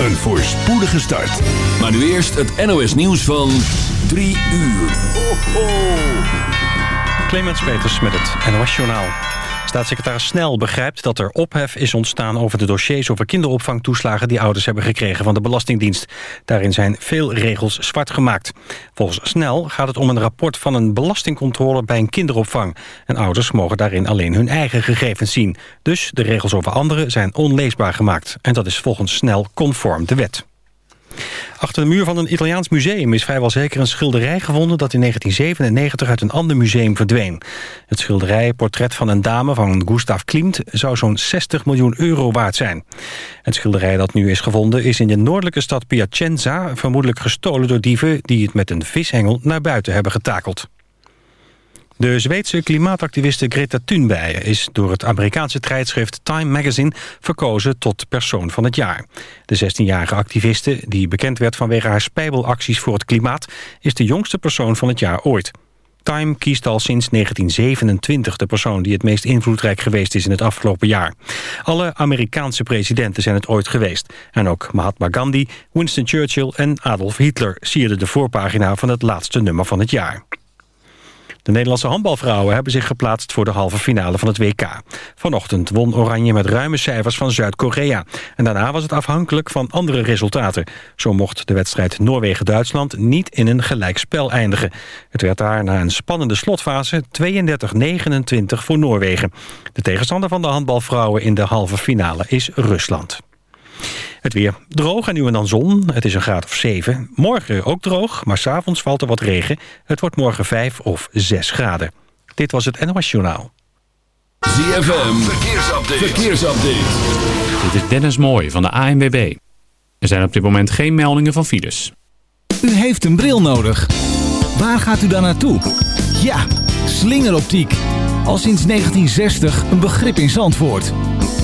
Een voorspoedige start. Maar nu eerst het NOS nieuws van 3 uur. Ho, ho. Clemens Peters met het NOS Journaal. Staatssecretaris Snel begrijpt dat er ophef is ontstaan over de dossiers over kinderopvangtoeslagen die ouders hebben gekregen van de Belastingdienst. Daarin zijn veel regels zwart gemaakt. Volgens Snel gaat het om een rapport van een belastingcontrole bij een kinderopvang. En ouders mogen daarin alleen hun eigen gegevens zien. Dus de regels over anderen zijn onleesbaar gemaakt. En dat is volgens Snel conform de wet. Achter de muur van een Italiaans museum is vrijwel zeker een schilderij gevonden... dat in 1997 uit een ander museum verdween. Het schilderij Portret van een dame van Gustav Klimt... zou zo'n 60 miljoen euro waard zijn. Het schilderij dat nu is gevonden is in de noordelijke stad Piacenza... vermoedelijk gestolen door dieven die het met een vishengel naar buiten hebben getakeld. De Zweedse klimaatactiviste Greta Thunberg is door het Amerikaanse tijdschrift Time Magazine verkozen tot persoon van het jaar. De 16-jarige activiste, die bekend werd vanwege haar spijbelacties voor het klimaat, is de jongste persoon van het jaar ooit. Time kiest al sinds 1927 de persoon die het meest invloedrijk geweest is in het afgelopen jaar. Alle Amerikaanse presidenten zijn het ooit geweest. En ook Mahatma Gandhi, Winston Churchill en Adolf Hitler sierden de voorpagina van het laatste nummer van het jaar. De Nederlandse handbalvrouwen hebben zich geplaatst voor de halve finale van het WK. Vanochtend won Oranje met ruime cijfers van Zuid-Korea. En daarna was het afhankelijk van andere resultaten. Zo mocht de wedstrijd Noorwegen-Duitsland niet in een gelijkspel eindigen. Het werd daar na een spannende slotfase 32-29 voor Noorwegen. De tegenstander van de handbalvrouwen in de halve finale is Rusland. Het weer droog en nu en dan zon. Het is een graad of 7. Morgen ook droog, maar s'avonds valt er wat regen. Het wordt morgen 5 of 6 graden. Dit was het NOS Journaal. ZFM, verkeersupdate. verkeersupdate. Dit is Dennis Mooij van de ANWB. Er zijn op dit moment geen meldingen van files. U heeft een bril nodig. Waar gaat u dan naartoe? Ja, slingeroptiek. Al sinds 1960 een begrip in Zandvoort.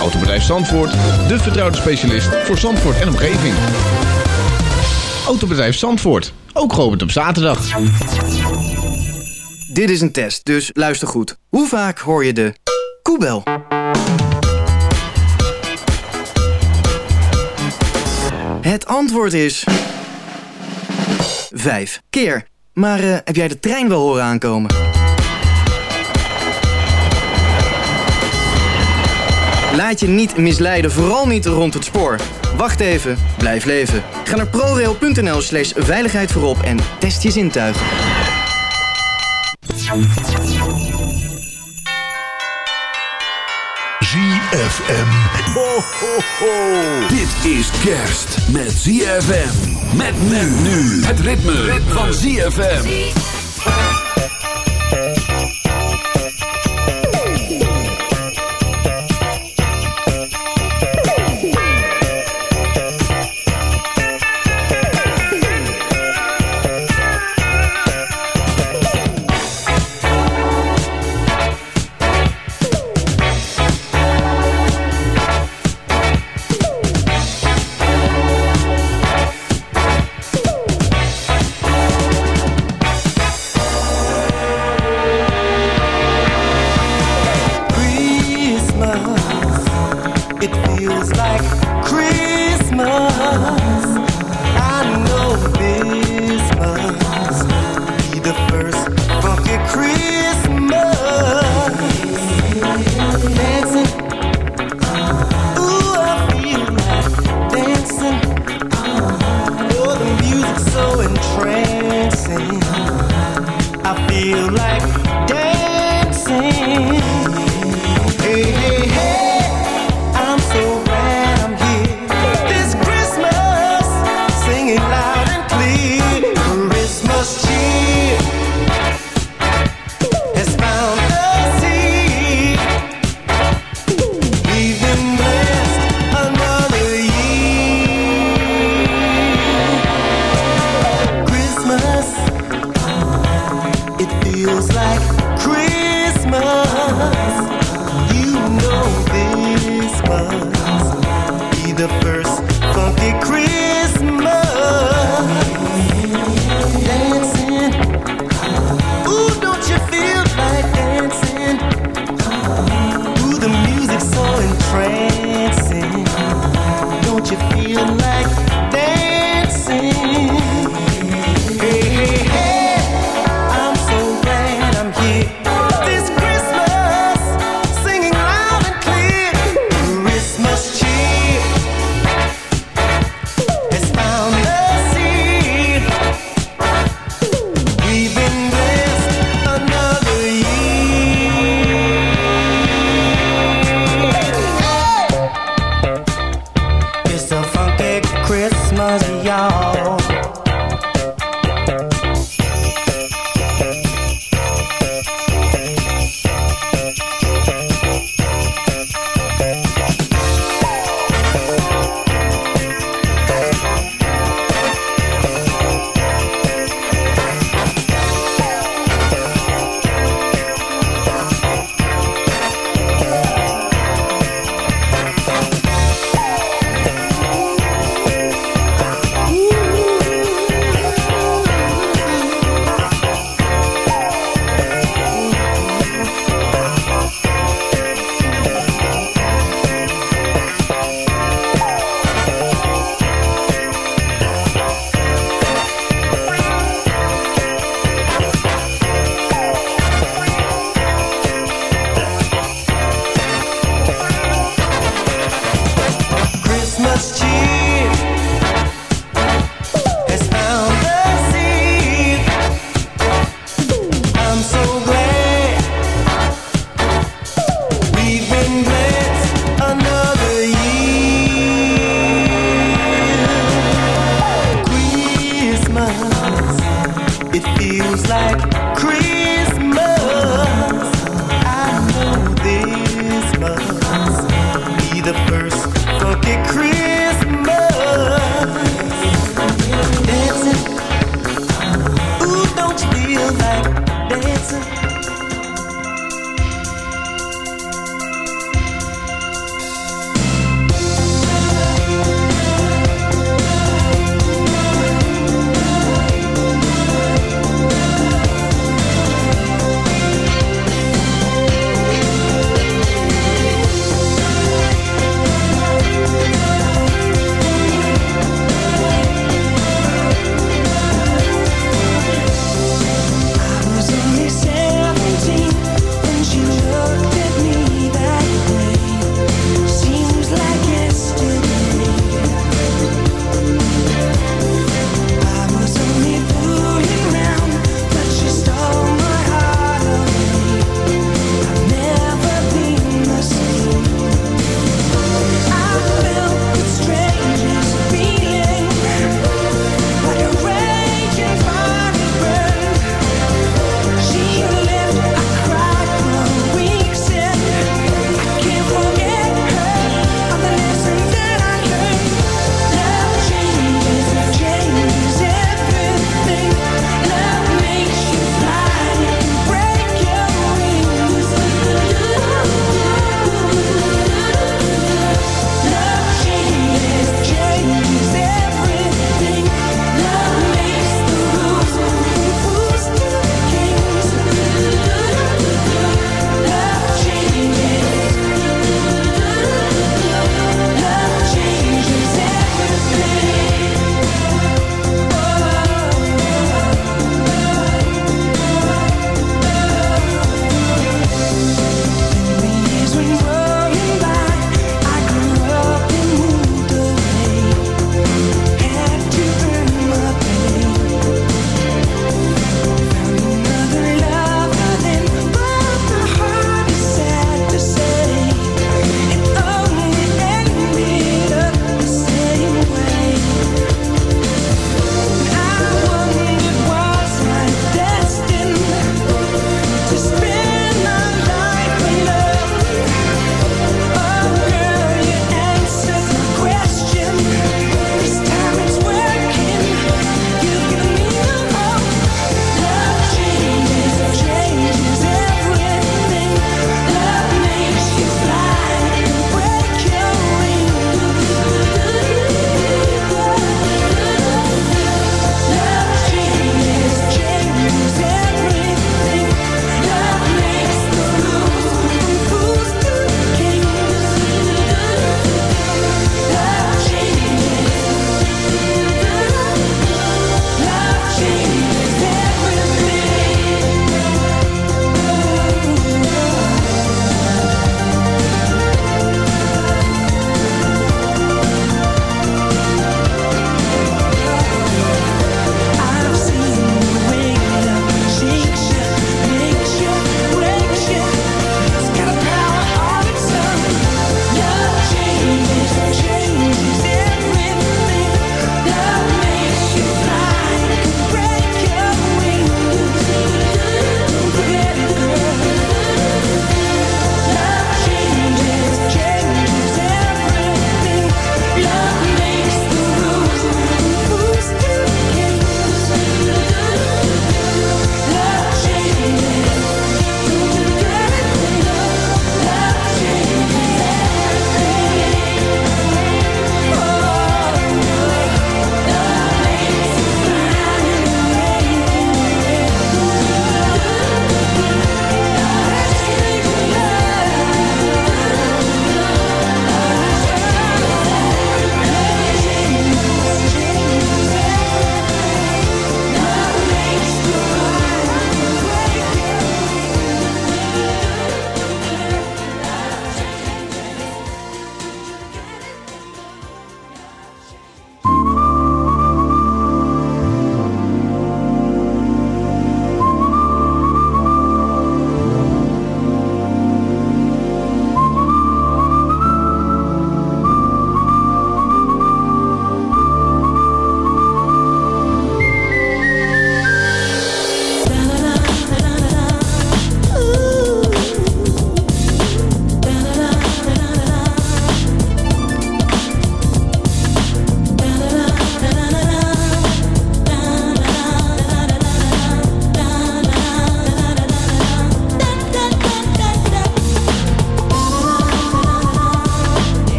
Autobedrijf Zandvoort, de vertrouwde specialist voor Zandvoort en omgeving. Autobedrijf Zandvoort, ook geopend op zaterdag. Dit is een test, dus luister goed. Hoe vaak hoor je de koebel? Het antwoord is... Vijf keer. Maar uh, heb jij de trein wel horen aankomen? Laat je niet misleiden, vooral niet rond het spoor. Wacht even, blijf leven. Ga naar prorail.nl slash veiligheid voorop en test je zintuigen. ZFM. Ho, ho, ho. Dit is kerst met ZFM. Met men nu. Het ritme, ritme. van ZFM.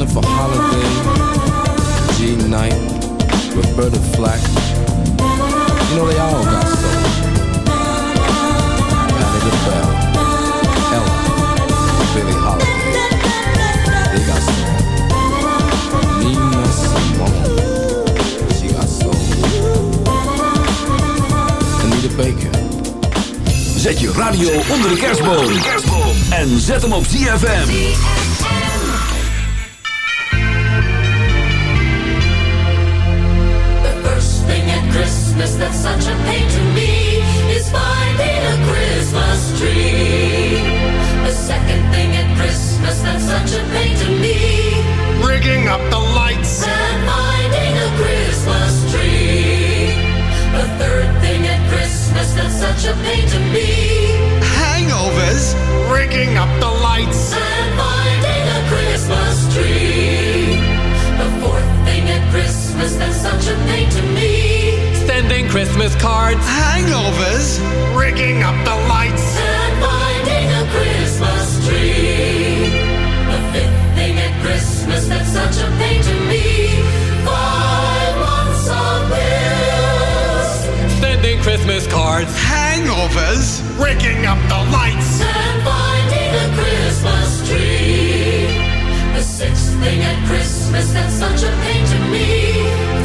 Jennifer Holliday, G Knight, Roberta Flack. You know they all got soul. Patti LaBelle, Ella, Billie Holiday. They got soul. Nina Simone. She got soul. Anita. Zet je radio onder de kerstboom. En zet hem op ZFM. Such a pain to me, Hangovers. Rigging up the lights. and finding a Christmas tree. The fourth thing at Christmas that's such a pain to me. Sending Christmas cards. Hangovers. Rigging up the lights. and finding a Christmas tree. The fifth thing at Christmas that's such a Christmas cards. Hangovers. Rigging up the lights. and finding a Christmas tree. The sixth thing at Christmas that's such a pain to me.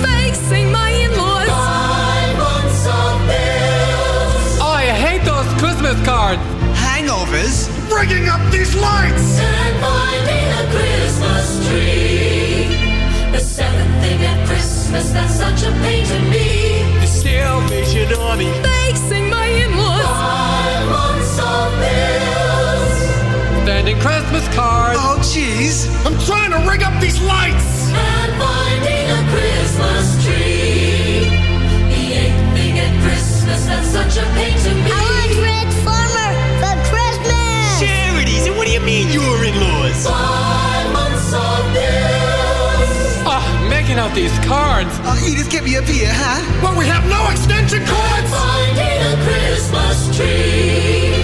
Facing my in-laws. Five months of bills Oh, I hate those Christmas cards. Hangovers. Rigging up these lights. and finding a Christmas tree. The seventh thing at Christmas that's such a pain to me. These cards. Oh, you just get me up here, huh? Well, we have no extension cords. Finding a Christmas tree.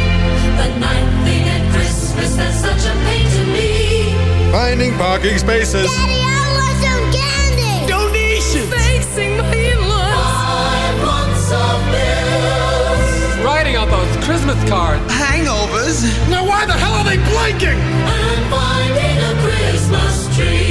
The ninth thing at Christmas that's such a pain to me. Finding parking spaces. Daddy, I want some candy. Donations. Facing my in-laws. Five months of bills. Writing out those Christmas cards. Hangovers. Now why the hell are they blinking? And finding a Christmas tree.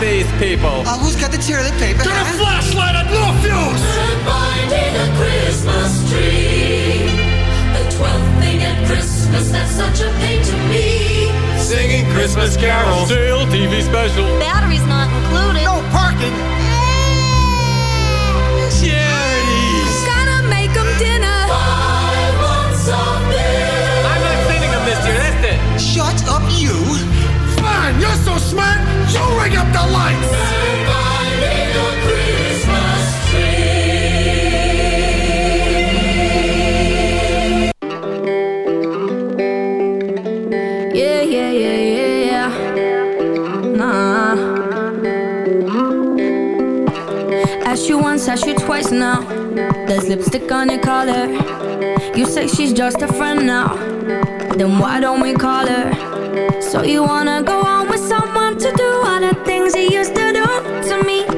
These people. Uh, who's got the toilet paper? Turn a huh? flashlight on, no fuse. And finding a Christmas tree. The twelfth thing at Christmas that's such a pain to me. Singing Christmas carols. Stale TV special. Battery's not included. No parking. Charities. Gotta make 'em dinner. Five months of bills. I'm not sending them this year, that's it. Shut up, you. Fine, you're so smart. You twice now. There's lipstick on your collar. You say she's just a friend now. Then why don't we call her? So you wanna go on with someone to do all the things you used to do to me?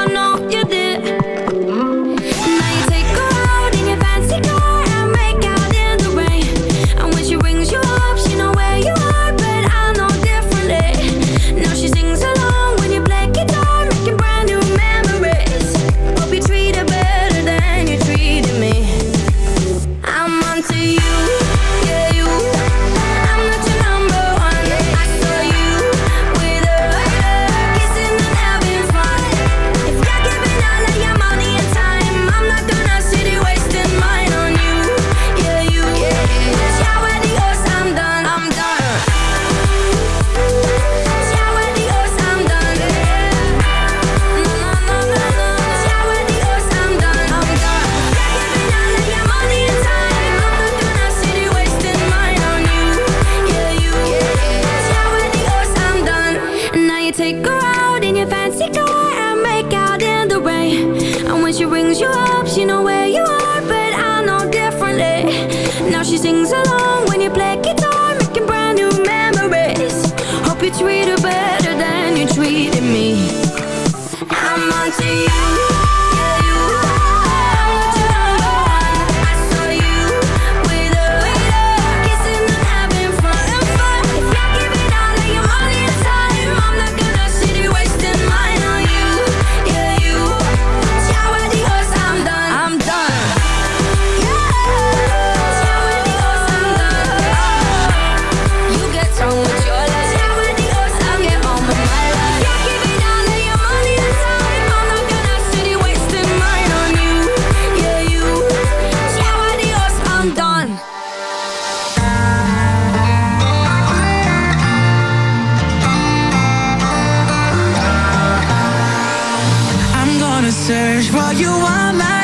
search for you on my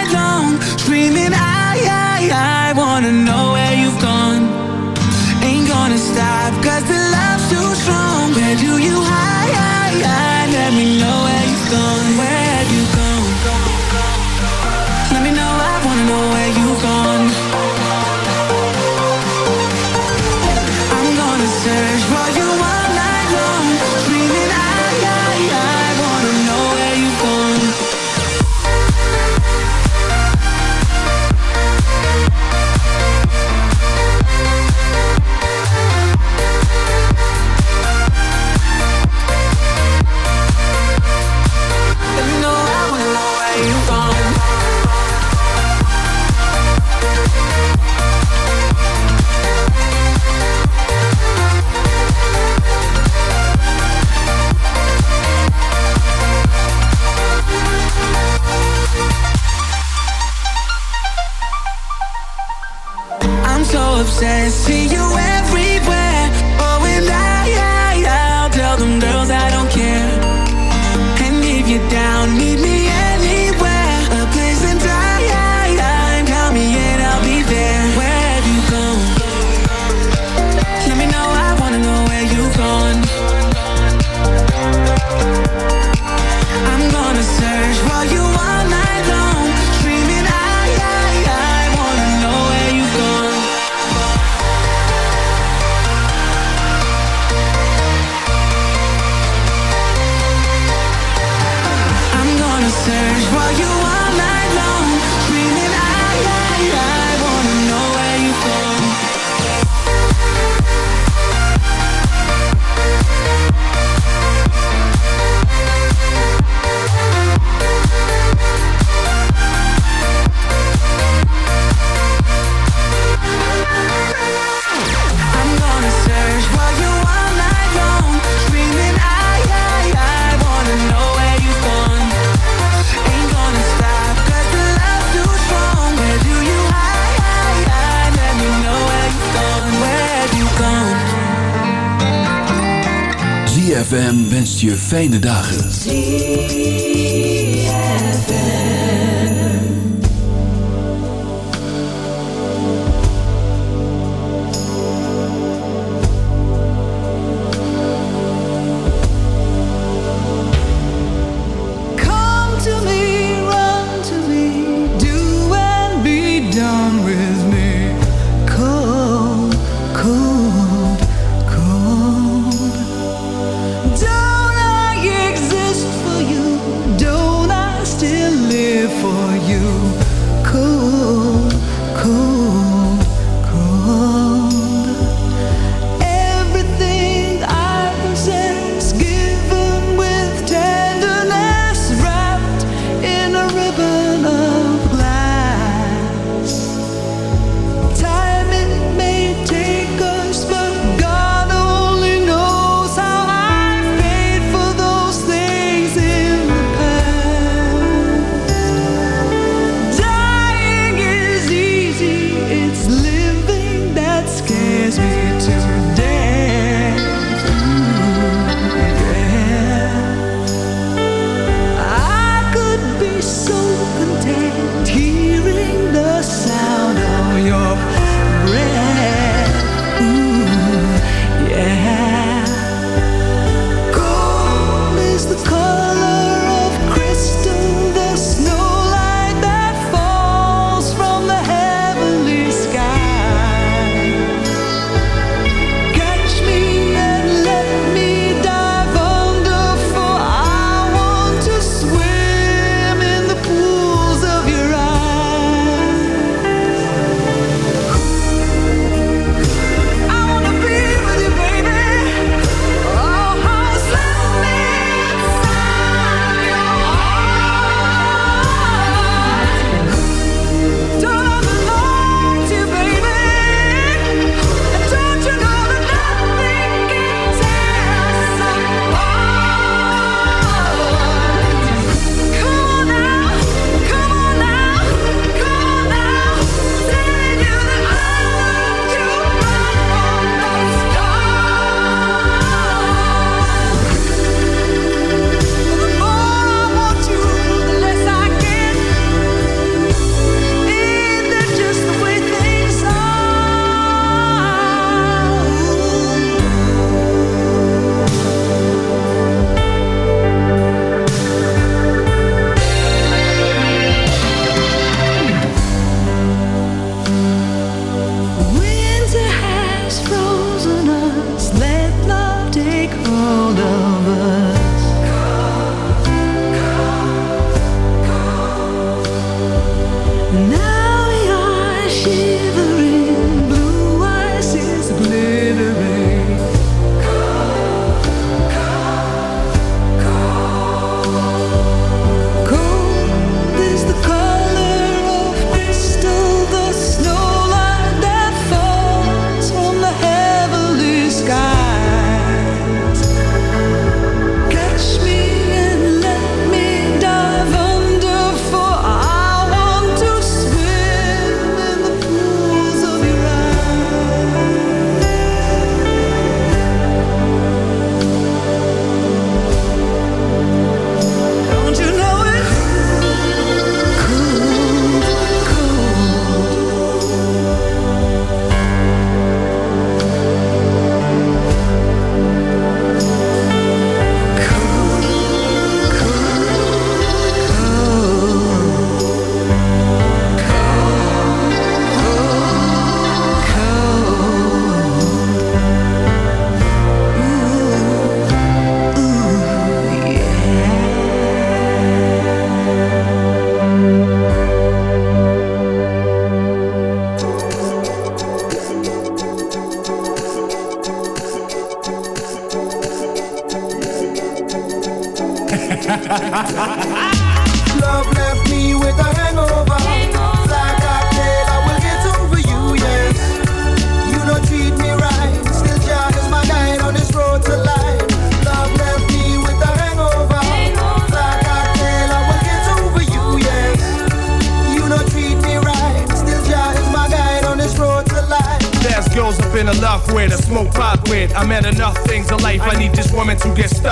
fijne dagen.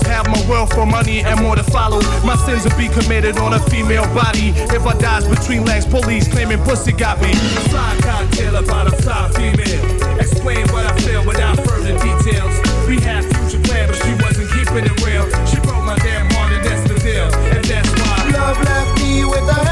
half my wealth for money and more to follow. My sins will be committed on a female body. If I dies between legs, police claiming pussy got me. Fly cocktail about a fly female. Explain what I feel without further details. We had future plans, but she wasn't keeping it real. She broke my damn heart, and that's the deal. And that's why Love left me with a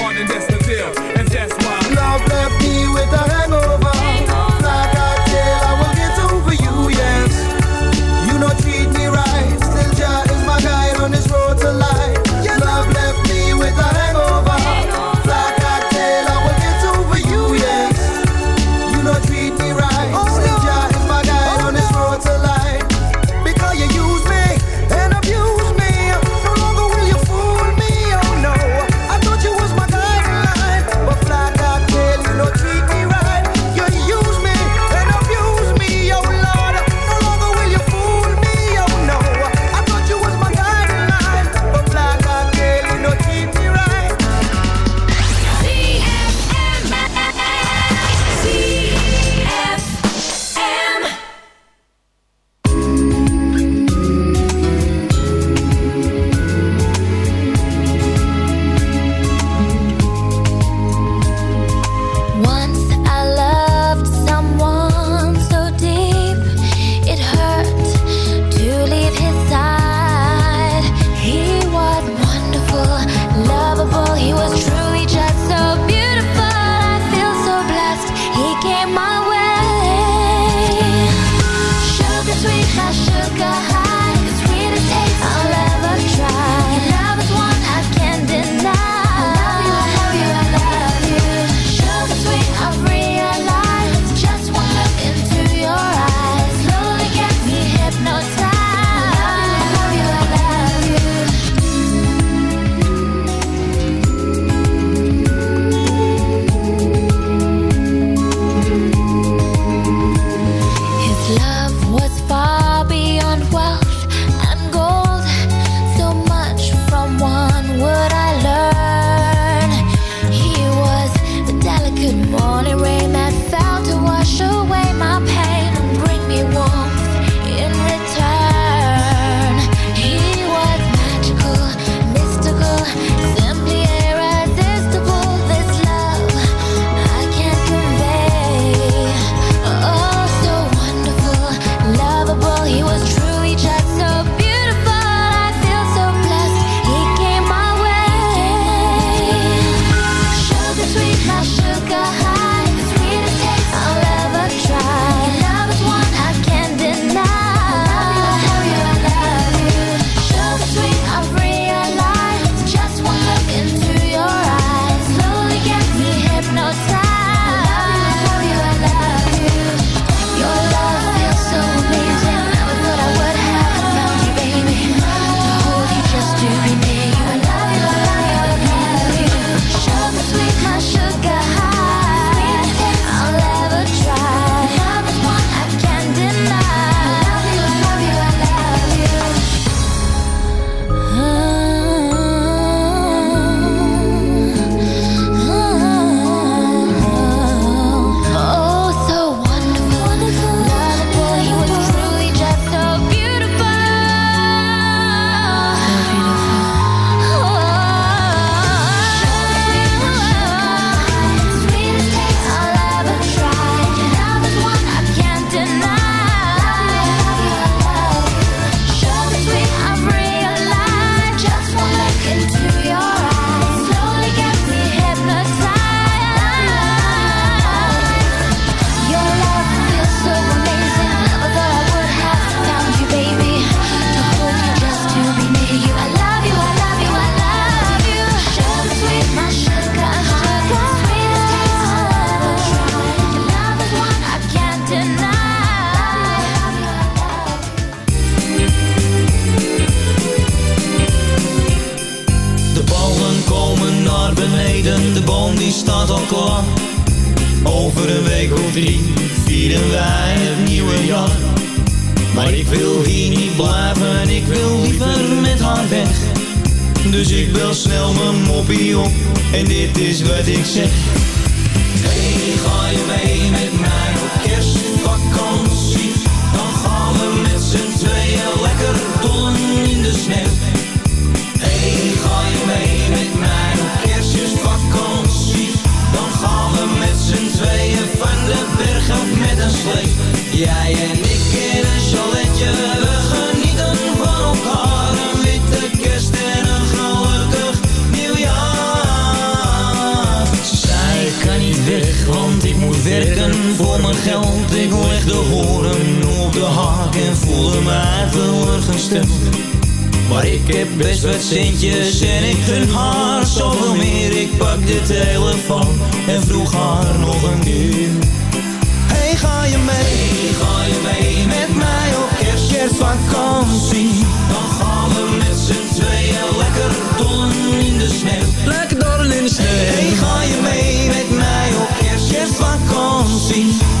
left Dus ik bel snel mijn moppie op en dit is wat ik zeg. Hey, ga je mee met mij op kerstvakantie? Dan gaan we met z'n tweeën lekker dollen in de sneeuw. Hey, ga je mee met mij op kerstvakantie? Dan gaan we met z'n tweeën van de berg af met een slee. Jij en ik in een chaletje, horen op de haak en voelde mij teleurgesteld. Maar ik heb best wat centjes en ik gun haar zoveel meer. Ik pak de telefoon en vroeg haar nog een keer. Hey, ga je mee? ga je mee met mij op kerst, kerstvakantie? Dan gaan we met z'n tweeën lekker dollen in de sneeuw. Lekker dollen in de sneeuw. Hey, ga je mee met mij op kerst, kerstvakantie?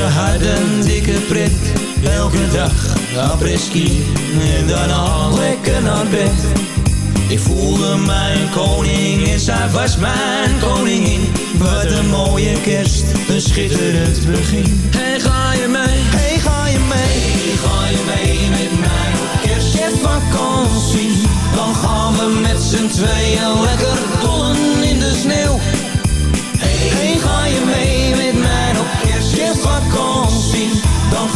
we hadden dikke pret. Elke dag apres-ski en daarna lekker naar bed. Ik voelde mijn koning en zij was mijn koningin. Wat een mooie kerst, een schitterend begin. Hey, ga je mee? Hey, ga je mee? Hey, ga je mee met mij? Kerstvakantie, dan gaan we met z'n tweeën lekker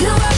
You are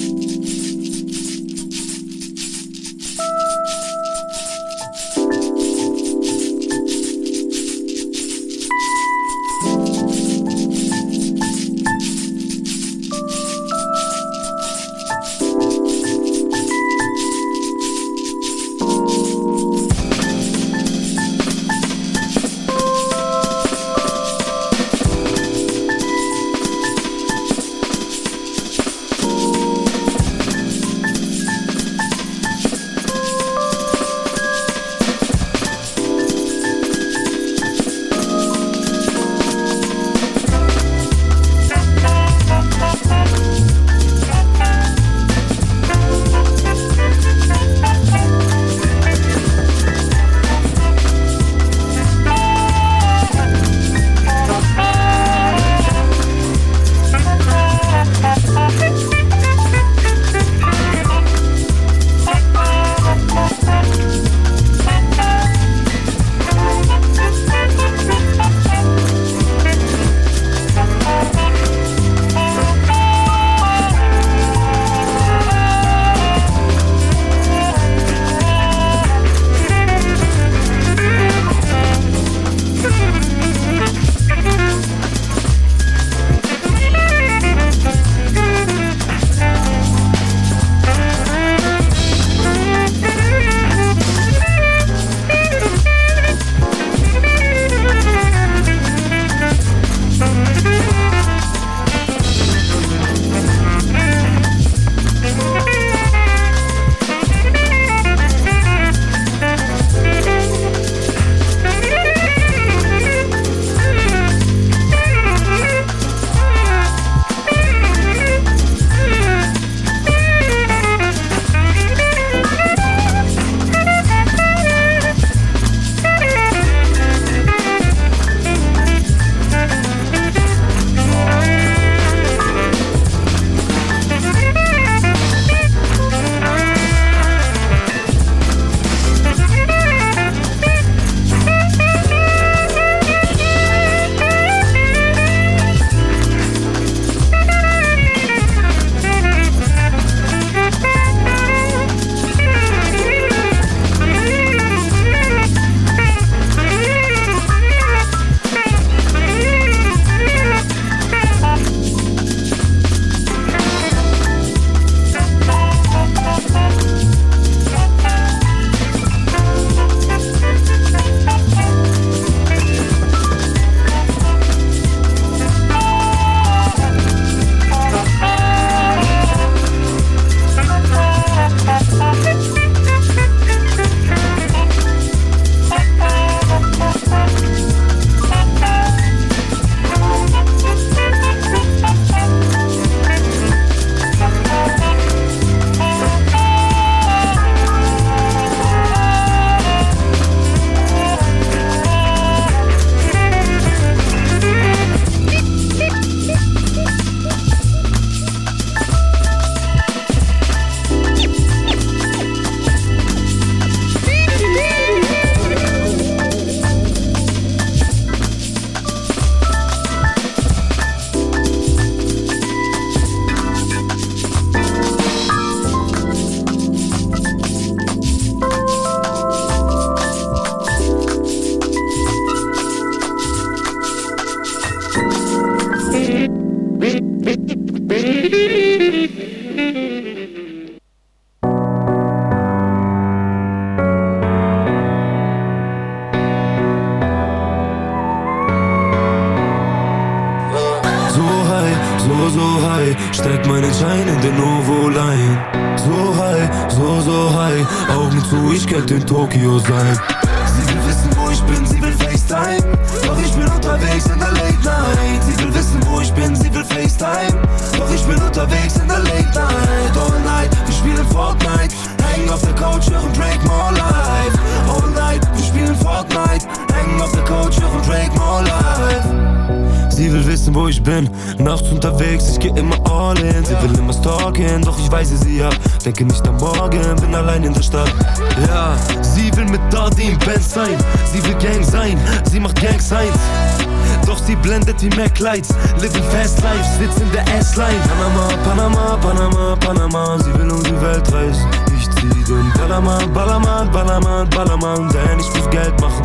Wie Mac Lights. Living fast life, sitzt in der S-Line. Panama, Panama, Panama, Panama. Sie will um die Welt reisen. Ich zieh den Ballermann, Ballermann, Ballermann, Ballermann, denn ich muss Geld machen.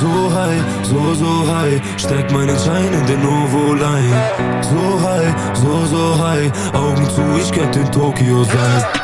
So high, so, so high, steck meinen Schein in den Ovo-Line. So high, so, so high, Augen zu, ich könnte in Tokio sein.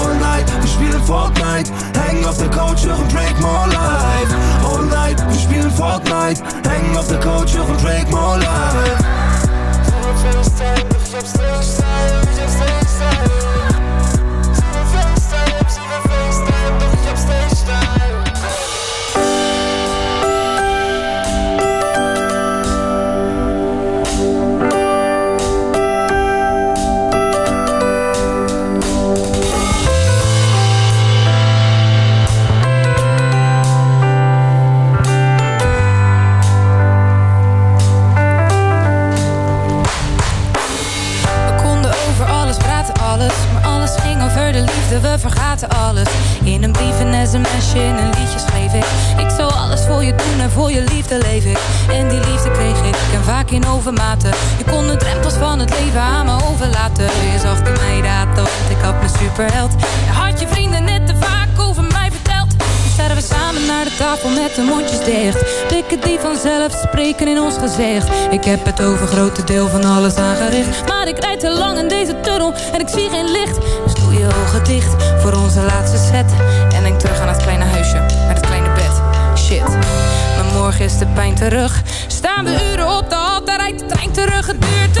Night, wir spielen Fortnite. Hängen auf der Couch, hören Drake More Life. All night, wir spielen Fortnite. Hängen auf der Couch, hören Drake More Life. We Je had je vrienden net te vaak over mij verteld. Nu staan we samen naar de tafel met de mondjes dicht. Blikken die vanzelf spreken in ons gezicht. Ik heb het over grote deel van alles aangericht. Maar ik rijd te lang in deze tunnel en ik zie geen licht. Dus doe je ogen dicht voor onze laatste set. En denk terug aan het kleine huisje met het kleine bed. Shit, maar morgen is de pijn terug. Staan we uren op de hal, daar rijdt de trein terug. Het duurt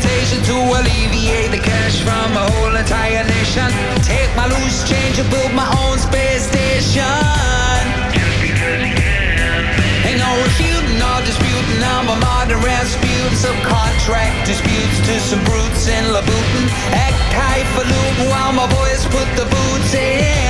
Reputation to alleviate the cash from a whole entire nation. Take my loose change and build my own space station. Ain't no refuting or disputing. I'm a modern Rasputin. Some contract disputes to some brutes in Labutin. Act highfalutin while my boys put the boots in.